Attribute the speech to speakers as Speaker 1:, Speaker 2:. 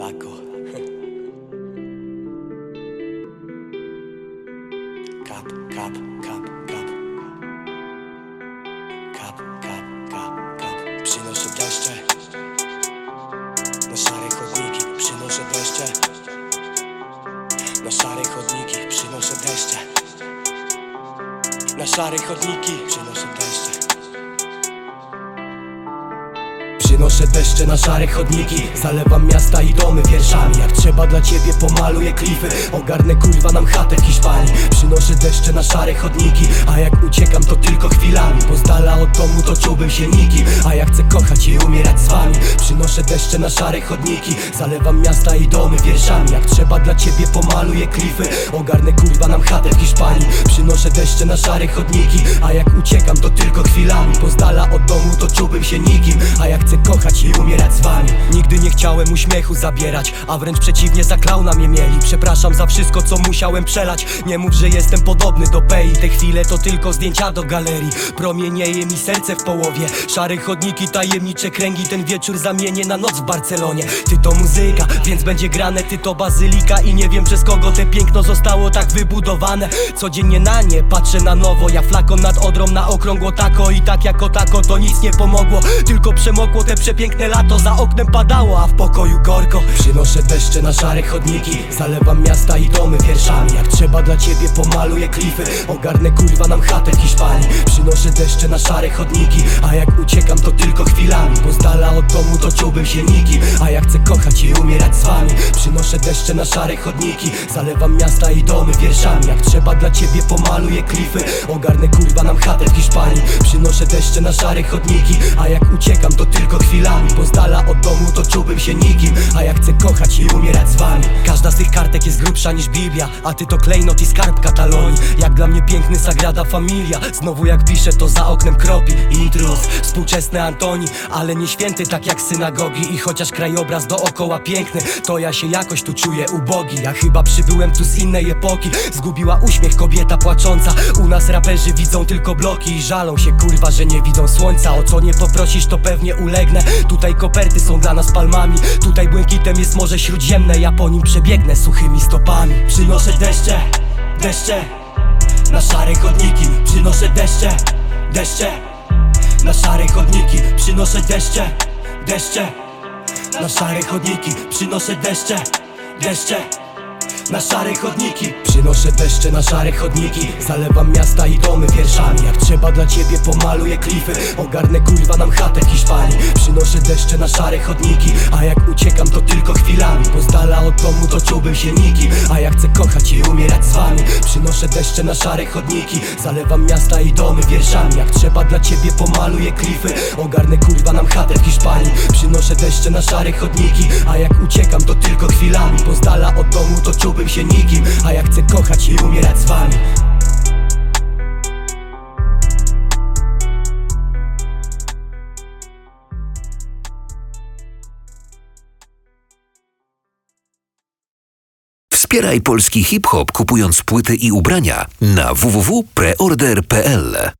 Speaker 1: Polako. Kap, kap, kap, kap. Kap, kap, kap, kap. Przynoszę deszcze na szare chodniki. Przynoszę deszcze na szare chodniki. Przynoszę deszcze na szare chodniki. Przynoszę deszcze.
Speaker 2: Przynoszę deszcze na szare chodniki Zalewam miasta i domy wierszami. Jak trzeba dla ciebie pomaluję klify Ogarnę kurwa nam chatę w Hiszpanii. Przynoszę deszcze na szare chodniki A jak uciekam to tylko czułbym się nikim A ja chcę kochać i umierać z wami. Przynoszę deszcze na szare chodniki Zalewam miasta i domy wierszami. Jak trzeba dla ciebie pomaluję klify Ogarnę kurwa nam chatę w Hiszpanii. Przynoszę deszcze na szare chodniki A jak uciekam to tylko chwilami. Bo z dala od domu to czułbym się nikim A ja chcę kochać i umierać z wami chciałem uśmiechu zabierać A wręcz przeciwnie za klauna mnie mieli. Przepraszam za wszystko co musiałem przelać. Nie mów, że jestem podobny do Pei. Te chwile to tylko zdjęcia do galerii. Promienieje mi serce w połowie. Szare chodniki, tajemnicze kręgi. Ten wieczór zamienię na noc w Barcelonie. Ty to muzyka, więc będzie grane. Ty to bazylika i nie wiem przez kogo Te piękno zostało tak wybudowane. Codziennie na nie patrzę na nowo. Ja flakon nad odrą na okrągło. Tako I tak jako tako to nic nie pomogło. Tylko przemokło te przepiękne lato. Za oknem padało, a w pokoju gorko. Przynoszę deszcze na szare chodniki Zalewam miasta i domy wierszami. Jak trzeba dla ciebie pomaluję klify. Ogarnę kurwa nam chatę w Hiszpanii Przynoszę deszcze na szare chodniki A jak uciekam to tylko chwilami. Bo z dala od domu to czułbym się nikim A ja chcę kochać i umierać z wami. Przynoszę deszcze na szare chodniki Zalewam miasta i domy wierszami. Jak trzeba dla ciebie pomaluję klify. Ogarnę kurwa nam chatę w Hiszpanii Przynoszę deszcze na szare chodniki A jak uciekam to tylko chwilami. Bo z dala od domu to czułbym się nikim A ja chcę kochać i umierać z wami Każda z tych kartek jest grubsza niż Biblia A ty to klejnot i skarb Katalonii. Jak dla mnie piękny Sagrada Familia. Znowu jak piszę to za oknem kropi Intruz, współczesny Antoni Ale nie święty tak jak synagogi I chociaż krajobraz dookoła piękny. To ja się jakoś tu czuję ubogi. Ja chyba przybyłem tu z innej epoki. Zgubiła uśmiech kobieta płacząca. U nas raperzy widzą tylko bloki I żalą się kurwa, że nie widzą słońca. O co nie poprosisz to pewnie ulegnę. Tutaj koperty są dla nas palmami. Tutaj błękitem jest Morze Śródziemne. Ja po nim przebiegnę suchymi stopami. Przynoszę deszcze, deszcze Na szare chodniki. Przynoszę deszcze, deszcze Na szare chodniki. Przynoszę deszcze, deszcze Na szare chodniki. Przynoszę deszcze, deszcze na szare chodniki. Przynoszę deszcze na szare chodniki. Zalewam miasta i domy wierszami. Jak trzeba dla ciebie pomaluję klify. Ogarnę kurwa nam chatę Hiszpanii. Przynoszę deszcze na szare chodniki. A jak uciekam to tylko chwilami. Bo z dala od domu to czułbym się nikim. A ja chcę kochać i umierać z wami. Przynoszę deszcze na szare chodniki. Zalewam miasta i domy wierszami. Jak trzeba dla ciebie pomaluję klify. Ogarnę kurwa nam chatę w Hiszpanii. Przynoszę deszcze na szare chodniki A jak uciekam to tylko chwilami. Bo z dala od domu to czułbym się nikim A ja chcę kochać i umierać z wami.
Speaker 3: Wspieraj polski hip-hop kupując płyty i ubrania na www.preorder.pl